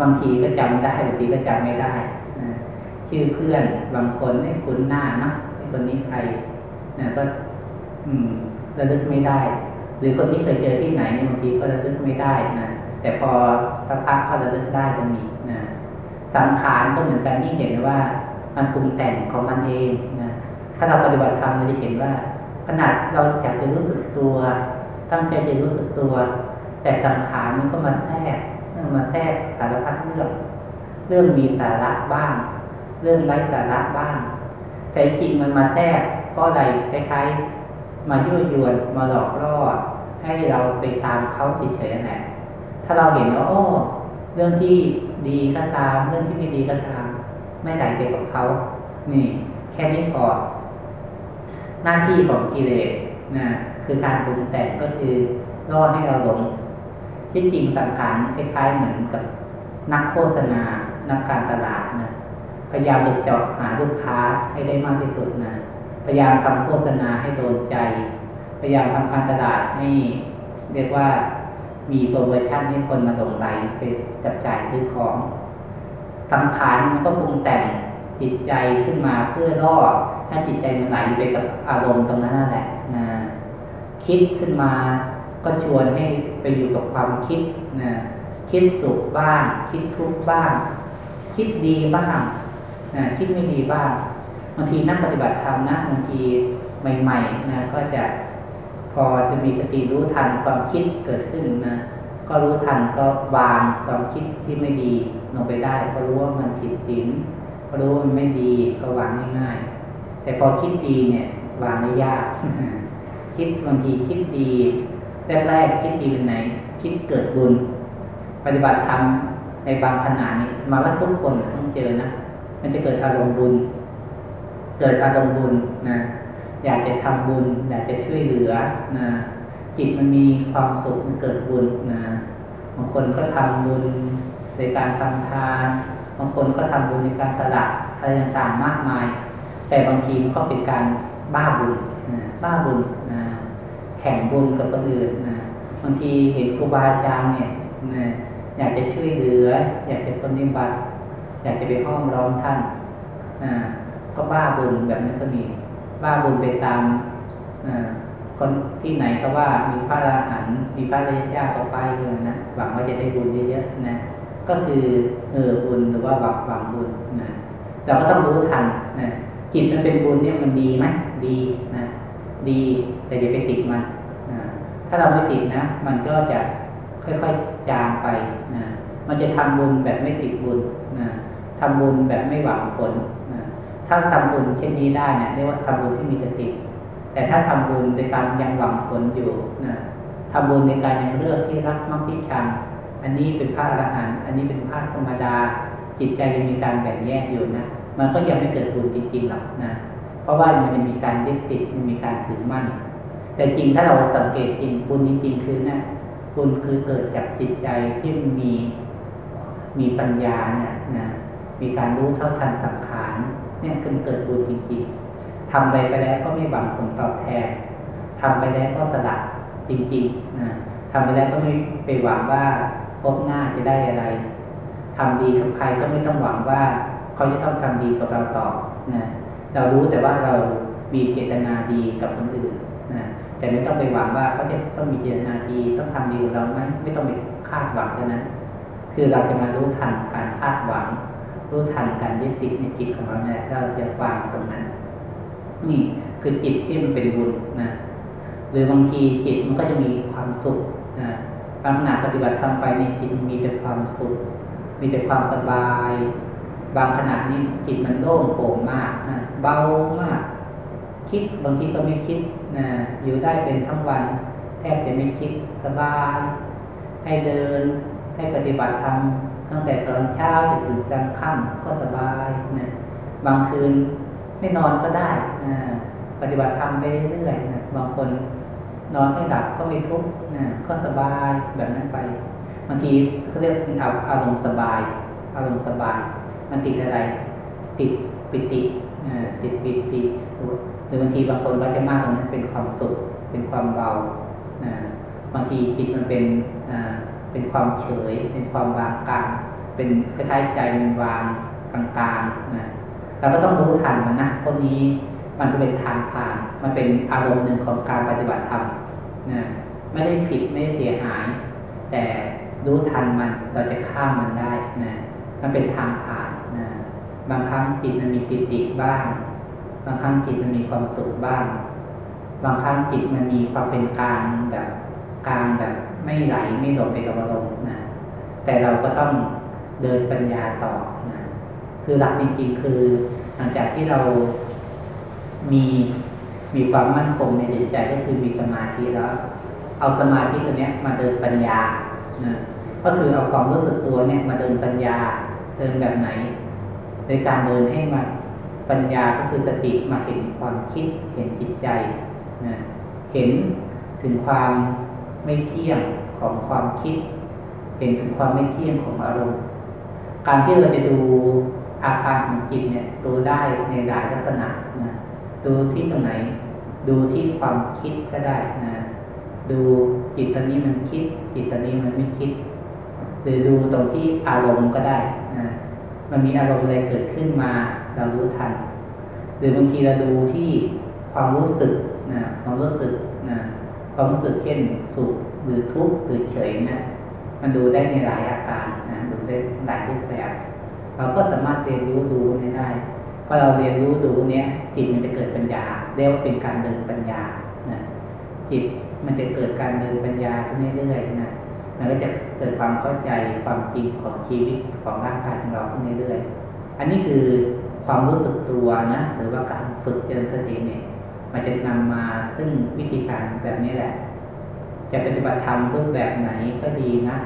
บางทีก็จำได้บางทีก็จำไม่ได้ ชื่อเพื่อนบางคนไม่คุ้นหน้านะไอ้คนนี้ใครนะก็ อืมระลึกไม่ได้ หรือคนที่เคยเจอที่ไหนบางทีก็ระลึกไม่ได้นะแต่พอสักพักก็ระลึกได้จะมีนะสังขารก็เหมือนกันที่เห็นว่า มันปรุงแต่งของมันเองนะถ้าเราปฏิบัติธรรมเราจะเห็นว่า ขนาดเราอยากจะรู้สึกตัว ตั้งใจจะรู้สึกตัว แต่สังขารมันก็มาแทรกมาแทรกสารพัดเรื่องเรื่องมีสาระบ้าง เรื่องไร้สาระบ้าง แต่จริงมันมาแทรกเพราะอะไรคล้ายๆมายั่วยวนมาหลอกล่อให้เราไปตามเขาเฉยๆแหละถ้าเราเห็นว่าโอ้เรื่องที่ดีก็ตาม เรื่องที่ไม่ดีก็ตาม ไม่ไหลไปกับเขา นี่ แค่นี้พอหน้าที่ของกิเลสนะคือการปรุงแต่งก็คือล่อให้เราหลง ที่จริงสังขารคล้ายๆเหมือนกับนักโฆษณา นักการตลาดนะ พยายามจะเจาะหาลูกค้าให้ได้มากที่สุดนะ พยายามทำโฆษณาให้โดนใจ พยายามทำการตลาดให้เรียกว่ามีโปรโมชั่นให้คนมาตรงไหลไปจับจ่ายซื้อของสังขารมันก็ปรุงแต่งจิตใจขึ้นมาเพื่อล่อให้จิตใจมันไหลไปกับอารมณ์ตรงนั้นนั่นแหละนะคิดขึ้นมาก็ชวนให้ไปอยู่กับความคิดนะคิดสุขบ้าง คิดทุกข์บ้าง คิดดีบ้าง นะคิดไม่ดีบ้างบางทีนักปฏิบัติธรรมนะบางทีใหม่ๆนะก็จะพอจะมีสติรู้ทันความคิดเกิดขึ้นนะก็รู้ทันก็วางความคิดที่ไม่ดีลงไปได้ ก็รู้ว่ามันผิดศีลก็รู้ว่ามันไม่ดีก็วางง่ายๆแต่พอคิดดีเนี่ยวางได้ยาก คิดบางทีคิดดีแรกๆคิดดีเป็นไหน คิดเกิดบุญ ปฏิบัติธรรมในบางขณะนี้มาว่าทุกคนต้องเจอนะ มันจะเกิดอารมณ์บุญ เกิดอารมณ์บุญนะอยากจะทำบุญ อยากจะช่วยเหลือนะจิตมันมีความสุขมันเกิดบุญนะบางคนก็ทำบุญในการทำทานบางคนก็ทำบุญในการสละอะไรต่างๆมากมาย แต่บางทีมันก็เป็นการบ้าบุญนะบ้าบุญนะแข่งบุญกับคนอื่นนะบางทีเห็นครูบาอาจารย์เนี่ยนะอยากจะช่วยเหลือ อยากจะปฏิบัติ อยากจะไปห้อมร้อมท่านก็บ้าบุญแบบนั้นก็มี บ้าบุญไปตามคนที่ไหนเขาว่ามีพระราหันมีพระราชเจ้าต่อไปเลยนะหวังว่าจะได้บุญเยอะๆนะก็คือเออบุญหรือว่าหวังหวังบุญนะเราก็ต้องรู้ทันนะจิตมันเป็นบุญเนี่ยมันดีไหมดีนะดีแต่อย่าไปติดมันนะถ้าเราไม่ติดนะ มันก็จะค่อยๆจางไปนะมันจะทำบุญแบบไม่ติดบุญ ทำบุญแบบไม่หวังผลถ้าทำบุญเช่นนี้ได้เนี่ยเรียกว่าทำบุญที่มีสติ แต่ถ้าทำบุญในการยังหวังผลอยู่นะทำบุญในการยังเลือกที่รักมักที่ชัง อันนี้เป็นพระอรหันต์อันนี้เป็นพระธรรมดา จิตใจยังมีการแบ่งแยกอยู่นะ มันก็ยังไม่เกิดบุญจริงๆหรอกนะ เพราะว่ามันจะมีการยึดติดมันมีการถือมั่น แต่จริงถ้าเราสังเกตจริงบุญจริงๆคือนะบุญคือเกิดจากจิตใจที่มีมีปัญญาเนี่ยนะ มีการรู้เท่าทันสังขารเนี่ยคือเกิดบุญจริงๆทำไปไปแล้วก็ไม่หวังผลตอบแทนทำไปแล้วก็สละจริงๆนะทำไปแล้วก็ไม่ไปหวังว่าพบหน้าจะได้อะไรทำดีกับใครก็ไม่ต้องหวังว่าเขาจะต้องทำดีกับเราตอบนะเรารู้แต่ว่าเรามีเจตนาดีกับคนอื่นนะแต่ไม่ต้องไปหวังว่าเขาจะต้องมีเจตนาดีต้องทำดีกับเราไหมไม่ต้องไปคาดหวังเท่านั้น คือเราจะมารู้ทันการคาดหวัง รู้ทันการยึดติดในจิตของเราเนี่ยเราจะวางตรงนั้น นี่คือจิตที่มันเป็นบุญนะหรือบางทีจิตมันก็จะมีความสุขนะบางขณะปฏิบัติทำไปในจิตมีแต่ความสุข มีแต่ความสบาย บางขณะนี้จิตมันโล่งโปร่งมากนะเบามาก คิดบางทีก็ไม่คิดนะอยู่ได้เป็นทั้งวัน แทบจะไม่คิดสบาย ให้เดินให้ปฏิบัติธรรม ตั้งแต่ตอนเช้าจนถึงกลางค่ำก็สบายนะบางคืนไม่นอนก็ได้นะปฏิบัติธรรมไปเรื่อยๆนะบางคนนอนไม่หลับก็ไม่ทุกข์นะก็สบายแบบนั้นไป บางทีเขาเรียกเอาอารมณ์สบาย อารมณ์สบาย มันติดอะไร ติดปิติติดปิติหรือบางทีบางคนก็จะมากตรงนั้นเป็นความสุข เป็นความเบาบางทีจิตมันเป็น เป็นความเฉย เป็นความวางกลาง เป็นคล้ายๆใจมันวางกลางๆนะเราก็ต้องรู้ทันมันนะพวกนี้มันเป็นทางผ่าน มันเป็นอารมณ์หนึ่งของการปฏิบัติธรรมนะไม่ได้ผิดไม่ได้เสียหาย แต่รู้ทันมันเราจะข้ามมันได้นะมันเป็นทางผ่านนะบางครั้งจิตมันมีปิติบ้าง บางครั้งจิตมันมีความสุขบ้าง บางครั้งจิตมันมีความเป็นกลางแบบ กลางแบบไม่ไหลไม่หลงไปกับอารมณ์นะแต่เราก็ต้องเดินปัญญาต่อนะคือหลักจริง ๆ คือหลังจากที่เรามีมีความมั่นคงในจิตใจก็คือมีสมาธิแล้ว เอาสมาธิตัวนี้มาเดินปัญญานะก็คือเอาความรู้สึกตัวเนี่ยมาเดินปัญญาเดินแบบไหน โดยการเดินให้มาปัญญาก็คือสติมาเห็นความคิดเห็นจิตใจนะเห็นถึงความ ไม่เที่ยงของความคิด เห็นถึงความไม่เที่ยงของอารมณ์ การที่เราจะดูอาการของจิตเนี่ยดูได้ในหลายลักษณะนะดูที่ตรงไหน ดูที่ความคิดก็ได้นะดูจิตตอนนี้มันคิด จิตตอนนี้มันไม่คิด หรือดูตรงที่อารมณ์ก็ได้นะมันมีอารมณ์อะไรเกิดขึ้นมา เรารู้ทัน หรือบางทีเราดูที่ความรู้สึกนะความรู้สึก ความรู้สึกเช่นสุขหรือทุกข์หรือเฉยนะมันดูได้ในหลายอาการนะดูได้หลายรูปแบบ เราก็สามารถเรียนรู้ดูได้พอเราเรียนรู้ดูเนี้ยจิตมันจะเกิดปัญญาเรียกว่าเป็นการเดินปัญญานะจิตมันจะเกิดการเดินปัญญาขึ้นเรื่อยๆนะมันก็จะเกิดความเข้าใจความจริงของชีวิตของร่างกายของเราขึ้นเรื่อยๆอันนี้คือความรู้สึกตัวนะหรือว่าการฝึกเจริญสติเนี่ย มันจะนำมาซึ่งวิธีการแบบนี้แหละ จะปฏิบัติธรรมรูปแบบไหนก็ดีนะ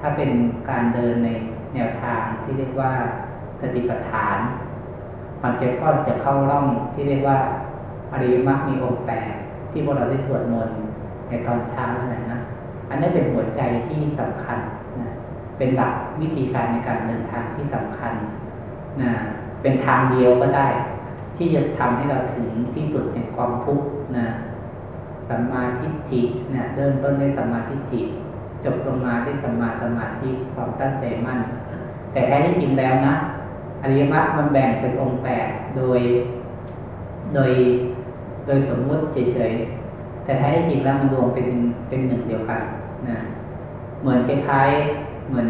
ถ้าเป็นการเดินในแนวทางที่เรียกว่าสติปัฏฐานมันจะก็จะเข้าร่องที่เรียกว่าอริยมรรคมีองค์แปดที่พวกเราได้สวดมนต์ในตอนเช้านั่นแหละนะอันนี้เป็นหัวใจที่สำคัญนะเป็นหลักวิธีการในการเดินทางที่สำคัญนะเป็นทางเดียวก็ได้ ที่จะทำให้เราถึงที่สุดในความทุกข์นะสัมมาทิฏฐินะเริ่มต้นด้วยสัมมาทิฏฐิจบลงมาด้วยสัมมาสมาธิความตั้งใจมั่น แต่แท้ที่จริงแล้วนะอริยมรรคมันแบ่งเป็นองค์แปดโดย โดยโดยสมมุติเฉยๆแต่แท้ที่จริงแล้วมันรวมเป็นเป็นหนึ่งเดียวกันนะเหมือนคล้ายๆเหมือน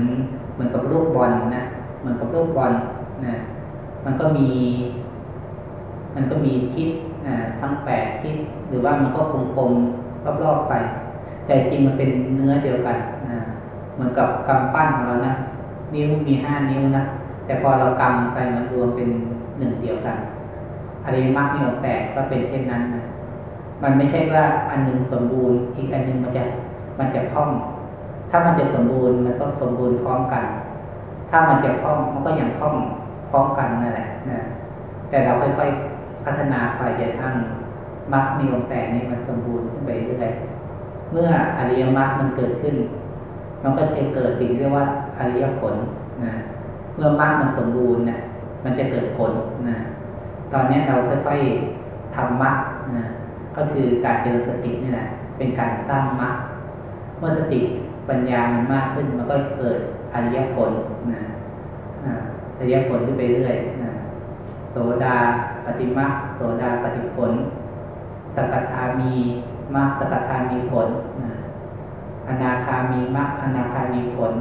เหมือนกับลูกบอลนะเหมือนกับลูกบอลนะมันก็มี มันก็มีทิศนะทั้งแปดทิศหรือว่ามันก็กลมๆรอบๆไป แต่จริงมันเป็นเนื้อเดียวกันนะเหมือนกับกำปั้นของเรานะนิ้วมีห้านิ้วนะแต่พอเรากำไปมันรวมเป็นหนึ่งเดียวกันอริมักมีองแปดก็เป็นเช่นนั้นนะมันไม่ใช่ว่าอันหนึ่งสมบูรณ์อีกอันหนึ่งมันจะมันจะพร่อง ถ้ามันจะสมบูรณ์มันต้องสมบูรณ์พร้อมกัน ถ้ามันจะพร่องมันก็ยังพร่องพร้อมกันนั่นแหละนะแต่เราค่อยๆ พัฒนาไปจนทั้งมรรคมีองค์แปดนี้มันสมบูรณ์ขึ้นไปเรื่อยเมื่ออริยมรรคมันเกิดขึ้น มันก็จะเกิดสิ่งเรียกว่าอริยผลนะเมื่อมรรคมันสมบูรณ์เนี่ยมันจะเกิดผลนะตอนนี้เราค่อยๆทำมรรคนะก็คือการเจริญสตินี่แหละเป็นการสร้างมรรคเมื่อสติปัญญามันมากขึ้น มันก็เกิดอริยผลนะอริยผลขึ้นไปเรื่อยนะโสดา ฏิมรรคโสดาปฏิผล สกทามีมรรคสกทามีผลอนาคามีมรรคอนาคามีผล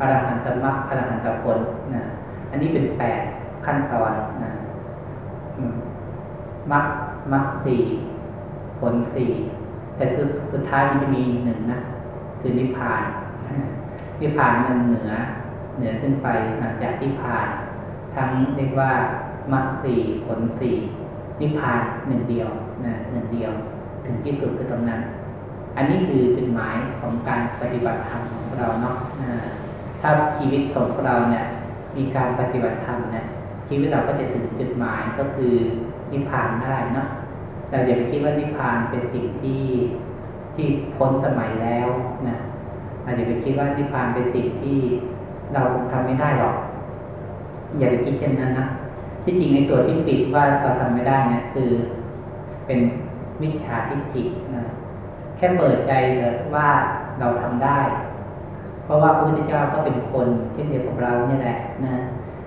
อรหันตมรรคอรหันตผลนะอันนี้เป็นแปดขั้นตอนนะมรรคมรรคสี่ผลสี่แต่สุดสุดท้ายมันจะมีหนึ่งนะคือนิพพานนิพพานมันเหนือ เหนือขึ้นไปหลังจากนิพพาน ทั้งเรียกว่า มรรคสี่ผลสี่นิพพานหนึ่งเดียวนะหนึ่งเดียว ถึงที่สุดคือตรงนั้น อันนี้คือจุดหมายของการปฏิบัติธรรมของเราเนาะถ้าชีวิตของเราเนี่ยมีการปฏิบัติธรรมเนี่ยชีวิตเราก็จะถึงจุดหมายก็คือนิพพานได้เนาะเราอย่าไปคิดว่านิพพานเป็นสิ่งที่ที่พ้นสมัยแล้วนะเราอย่าไปคิดว่านิพพานเป็นสิ่งที่เราทำไม่ได้หรอก อย่าไปคิดเช่นนั้นนะ ที่จริงในตัวที่ปิดว่าเราทำไม่ได้เนี่ยคือเป็นมิจฉาทิฏฐินะแค่เปิดใจเถอะว่าเราทำได้ เพราะว่าพระพุทธเจ้าก็เป็นคน เช่นเดียวกับเราเนี่ยแหละนะ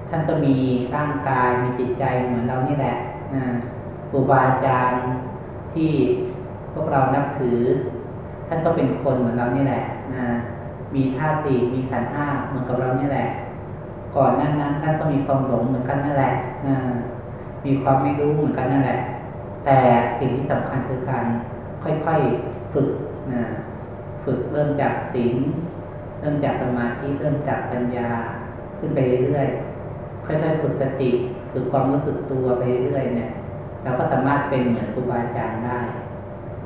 ท่านก็มีร่างกายมีจิตใจเหมือนเรานี่แหละนะครูบาอาจารย์ที่พวกเรานับถือ ท่านก็เป็นคนเหมือนเรานี่แหละนะมีธาตีมีขันห้าเหมือนกับเรานี่แหละ ก่อนนั้นนั้นท่านก็มีความหลงเหมือนกันนั่นแหละมีความไม่รู้เหมือนกันนั่นแหละ แต่สิ่งที่สำคัญคือการค่อยๆฝึกนะฝึกเริ่มจากศีลเริ่มจากสมาธิเริ่มจากปัญญาขึ้นไปเรื่อยๆค่อยๆฝึกสติฝึกความรู้สึกตัวไปเรื่อยๆเนี่ยเราก็สามารถเป็นเหมือนครูบาอาจารย์ได้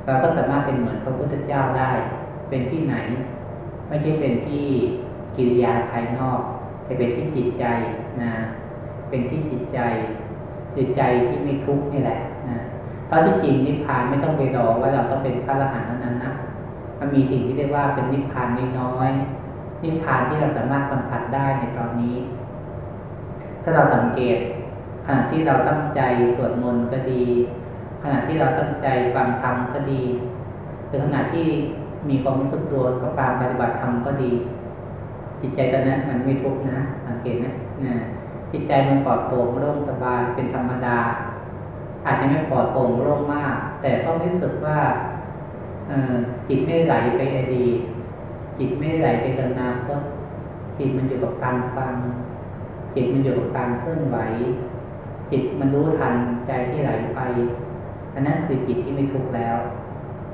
เราก็สามารถเป็นเหมือนพระพุทธเจ้าได้ เป็นที่ไหน ไม่ใช่เป็นที่กิริยาภายนอก แต่เป็นที่จิตใจนะเป็นที่จิตใจคือใจที่ไม่ทุกข์นี่แหละนะเพราะที่จริงนิพพานไม่ต้องไปรอว่าเราต้องเป็นพระอรหันต์เท่านั้นนะมันมีสิ่งที่เรียกว่าเป็นนิพพานน้อยๆนิพพานที่เราสามารถสัมผัสได้ในตอนนี้ ถ้าเราสังเกตขณะที่เราตั้งใจสวดมนต์ก็ดี ขณะที่เราตั้งใจฟังธรรมก็ดี หรือขณะที่มีความรู้สึกตัวกับการปฏิบัติธรรมก็ดี จิตใจตอนนั้นมันไม่ทุกข์นะ สังเกตนะนะจิตใจมันปลอดโปร่งโล่งสบายเป็นธรรมดา อาจจะไม่ปลอดโปร่งโล่งมาก แต่ต้องรู้สึกว่าจิตไม่ไหลไปอดีตจิตไม่ไหลไปอนาคตจิตมันอยู่กับการฟัง จิตมันอยู่กับการเคลื่อนไหว จิตมันรู้ทันใจที่ไหลไป อันนั้นคือจิตที่ไม่ทุกข์แล้ว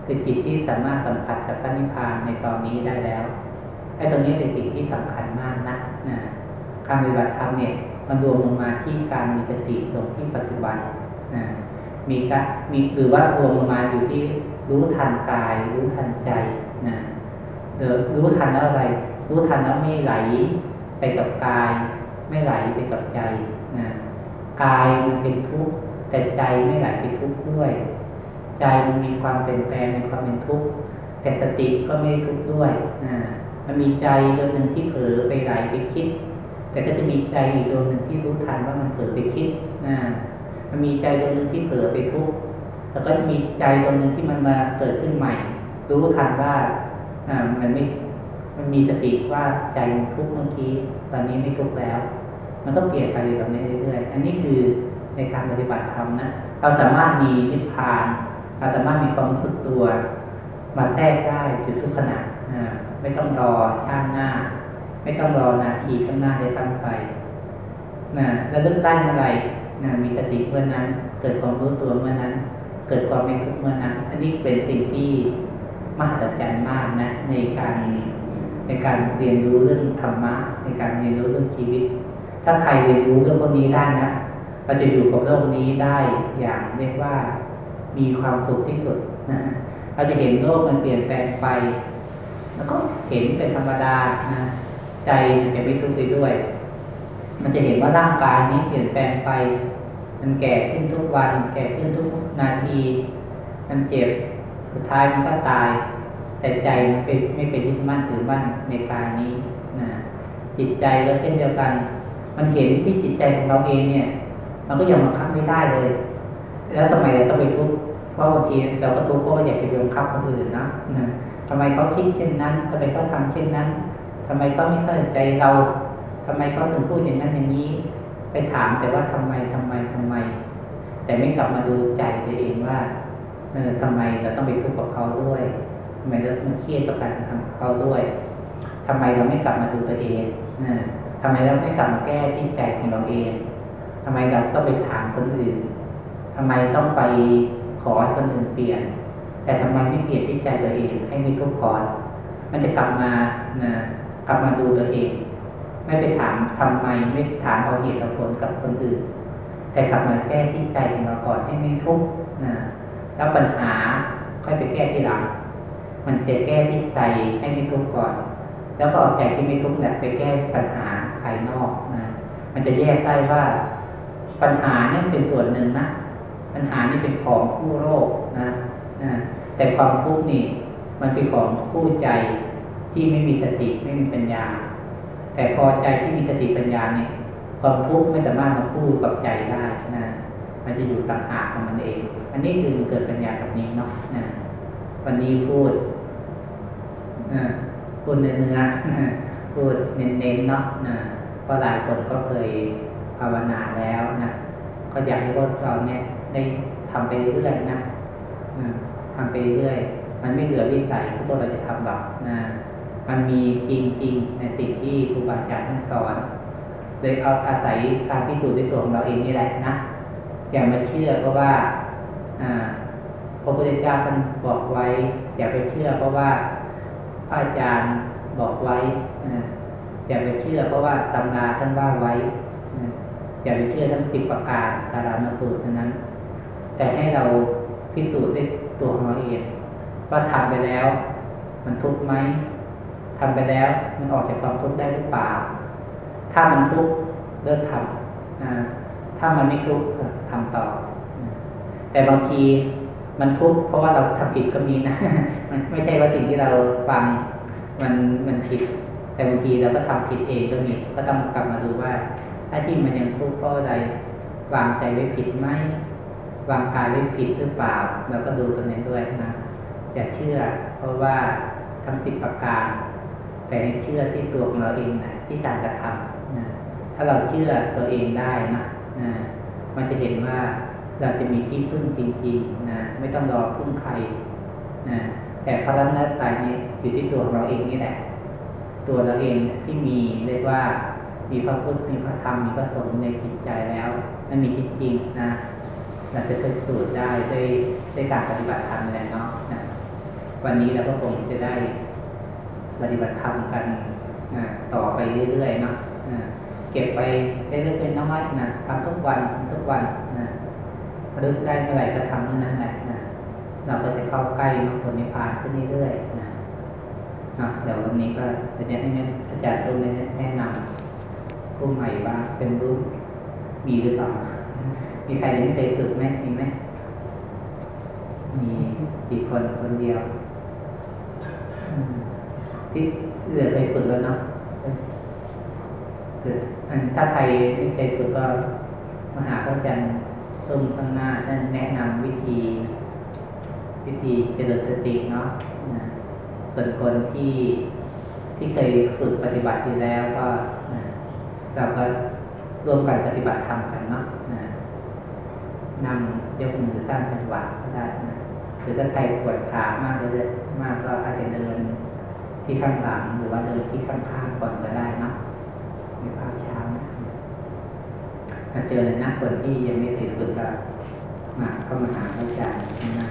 คือจิตที่สามารถสัมผัสกับพระนิพพานในตอนนี้ได้แล้ว ไอ้ตรงนี้เป็นสิ่งที่สำคัญมากนะนะการปฏิบัติธรรมเนี่ยมันรวมลงมาที่การมีสติลงที่ปัจจุบันนะมีกมีหรือว่ารวมลงมาอยู่ที่รู้ทันกาย รู้ทันใจนะเดี๋ยวรู้ทันแล้วอะไร รู้ทันแล้วไม่ไหลไปกับกาย ไม่ไหลไปกับใจนะกายมันเป็นทุกข์แต่ใจไม่ไหลไปทุกข์ด้วย ใจมันมีความเปลี่ยนแปลงมีความเป็นทุกข์แต่สติก็ไม่ทุกข์ด้วยนะ มันมีใจดวงหนึ่งที่เผลอไปไหลไปคิด แต่ก็จะมีใจอีกดวงหนึ่งที่รู้ทันว่ามันเผลอไปคิดนะมันมีใจดวงหนึ่งที่เผลอไปทุกข์แล้วก็จะมีใจดวงหนึ่งที่มันมาเกิดขึ้นใหม่ รู้ทันว่าอ่ามันไม่มันมีสติว่าใจมันทุกข์เมื่อกี้ ตอนนี้ไม่ทุกข์แล้ว มันก็เปลี่ยนไปแบบนี้เรื่อยๆอันนี้คือในการปฏิบัติธรรมนะเราสามารถมีนิพพานเราสามารถมีความสึกตัว มาแทรกได้จุดทุกขณะ ไม่ต้องรอชาติหน้า ไม่ต้องรอนาทีข้างหน้าได้ตั้งไปนะแล้วเริ่มตั้งเมื่อไรนะมีสติเมื่อนั้น เกิดความรู้ตัวเมื่อนั้น เกิดความเป็นทุกเมื่อนั้น อันนี้เป็นสิ่งที่มหัศจรรย์มากนะในการในการเรียนรู้เรื่องธรรมะในการเรียนรู้เรื่องชีวิต ถ้าใครเรียนรู้เรื่องพวกนี้ได้นะเราจะอยู่กับโลกนี้ได้อย่างเรียกว่ามีความสุขที่สุดนะเราจะเห็นโลกมันเปลี่ยนแปลงไป แล้วก็เห็นเป็นธรรมดานะใจมันจะไม่ทุกข์ไปด้วย มันจะเห็นว่าร่างกายนี้เปลี่ยนแปลงไป มันแก่ขึ้นทุกวัน แก่ขึ้นทุกนาที มันเจ็บสุดท้ายมันก็ตาย แต่ใจมันไม่ไม่ไปยึดมั่นถือมั่นในกายนี้นะจิตใจก็เช่นเดียวกัน มันเห็นที่จิตใจของเราเองเนี่ย มันก็ยังบังคับไม่ได้เลย แล้วทำไมเราต้องไปทุกข์เพราะบางทีเราก็ทุกข์เพราะอยากไปบังคับคนอื่นนะนะ ทำไมเขาคิดเช่นนั้นทำไมเขาทาเช่นนั้นทำไมเขาไม่เข้าใจเราทำไมเขาถึงพูดอย่างนั้นอย่างนี้ ไปถามแต่ว่าทำไมทำไมทำไม แต่ไม่กลับมาดูใจตัวเองว่าเออทำไมเราต้องไปทุกข์กับเขาด้วยทำไมเราต้องเครียดกับการทำเขาด้วยทำไมเราไม่กลับมาดูตัวเองนะทำไมเราไม่กลับมาแก้ที่ใจของเราเองทำไมเราต้องไปถามคนอื่นทำไมต้องไปขอให้คนอื่นเปลี่ยน แต่ทำไมไม่เปลี่ยนที่ใจตัวเองให้มีทุกข์ก่อน มันจะกลับมานะกลับมาดูตัวเอง ไม่ไปถามทำไมไม่ถามเอาเหตุผลกับคนอื่น แต่กลับมาแก้ที่ใจของเราก่อนให้ไม่ทุกข์นะแล้วปัญหาค่อยไปแก้ที่หลังมันจะแก้ที่ใจให้ไม่ทุกข์ก่อน แล้วก็เอาใจที่ไม่ทุกข์เนี่ยไปแก้ปัญหาภายนอกนะมันจะแยกได้ว่าปัญหาเนี่ยเป็นส่วนหนึ่งนะปัญหานี่เป็นของผู้โรคนะนะ แต่ความทุกข์นี่มันเป็นของผู้ใจที่ไม่มีสติไม่มีปัญญา แต่พอใจที่มีสติปัญญาเนี่ยความทุกข์ไม่สามารถมาพูดกับใจได้นะมันจะอยู่ต่างหากของมันเอง อันนี้คือมันเกิดปัญญาแบบนี้เนาะนะวันนี้พูดพูดเนื้อพูดเน้นๆเนาะนะเพราะหลายคนก็เคยภาวนาแล้วนะก็อยากให้พวกเราเนี่ยได้ทำไปเรื่อยๆนะ ทำไปเรื่อยมันไม่เหลือวิสัยที่พวกเราจะทำหรอกนะมันมีจริง ๆ ในสิ่งที่ครูบาอาจารย์ท่านสอน โดยเอาอาศัยการพิสูจน์ด้วยตัวของเราเองนี่แหละนะอย่ามาเชื่อเพราะว่าพระพุทธเจ้าท่านบอกไว้ อย่าไปเชื่อเพราะว่าพระอาจารย์บอกไว้อย่าไปเชื่อเพราะว่าตำราท่านว่าไว้อย่าไปเชื่อทั้งสิบประการการามาสูตรนั้น แต่ให้เราพิสูจน์ด้วย ตัวของเราเองว่าทำไปแล้ว มันทุกข์ไหมทำไปแล้ว มันออกจากความทุกข์ได้หรือเปล่า ถ้ามันทุกข์เลิกทำถ้ามันไม่ทุกข์ทำต่อ แต่บางทีมันทุกข์เพราะว่าเราทำผิดก็มีนะ มันไม่ใช่ว่าสิ่งที่เราฟังมันมันผิด แต่บางทีเราก็ทำผิดเองก็มี ก็ต้องกลับมาดูว่าถ้าที่มันยังทุกข์เพราะอะไรวางใจไว้ผิดไหม วางกายไว้ผิดหรือเปล่า เราก็ดูตรงนี้ด้วยนะอย่าเชื่อ เพราะว่าทั้งสิบประการ แต่ให้เชื่อที่ตัวของเราเองนะที่การกระทำนะถ้าเราเชื่อตัวเองได้นะนะมันจะเห็นว่าเราจะมีที่พึ่งจริงๆนะไม่ต้องรอพึ่งใครนะแต่พระรัตนตรัยนี้อยู่ที่ตัวเราเองนี่แหละ ตัวเราเองที่มีเรียกว่ามีพระพุทธมีพระธรรมมีพระสงฆ์ในจิตใจแล้ว มันมีจริงๆนะ เราจะพิสูจน์ได้ด้วยด้วยการปฏิบัติธรรมแล้วเนาะนะวันนี้เราก็คงจะได้ปฏิบัติธรรมกันนะต่อไปเรื่อยๆเนาะนะเก็บไปเล็กๆน้อยๆนะทำทุกวันทุกวันนะรึกได้เมื่อไหร่ก็ทำเมื่อนั้นแหละนะเราก็จะเข้าใกล้มรรคผลนิพพานขึ้นเรื่อยๆนะนะเดี๋ยววันนี้ก็จะให้อาจารย์ตุ้มแนะนำผู้ใหม่ว่าเป็นรูปมีหรือเปล่า มีใครยังไม่เคยฝึกไหมมีไหมมีกี่คนคนเดียว ที่เหลือเคยฝึกแล้วเนาะถ้าใครไม่เคยฝึกก็มาหาพระอาจารย์ตุ้มข้างหน้าท่านแนะนำวิธี วิธีเจริญสติเนาะส่วนคนที่ที่เคยฝึกปฏิบัติอยู่แล้วก็เราก็ร่วมกันปฏิบัติธรรมกันเนาะ นั่งยกมือสร้างจังหวะก็ได้นะหรือถ้าใครปวดขามากเลยมากก็อาจจะเดินที่ข้างหลังหรือว่าเดินที่ข้างๆก่อนก็ได้นะในภาพช้านะมาเจอเลยนะคนที่ยังไม่เคยฝึกก็มาเข้ามาหาอาจารย์นะ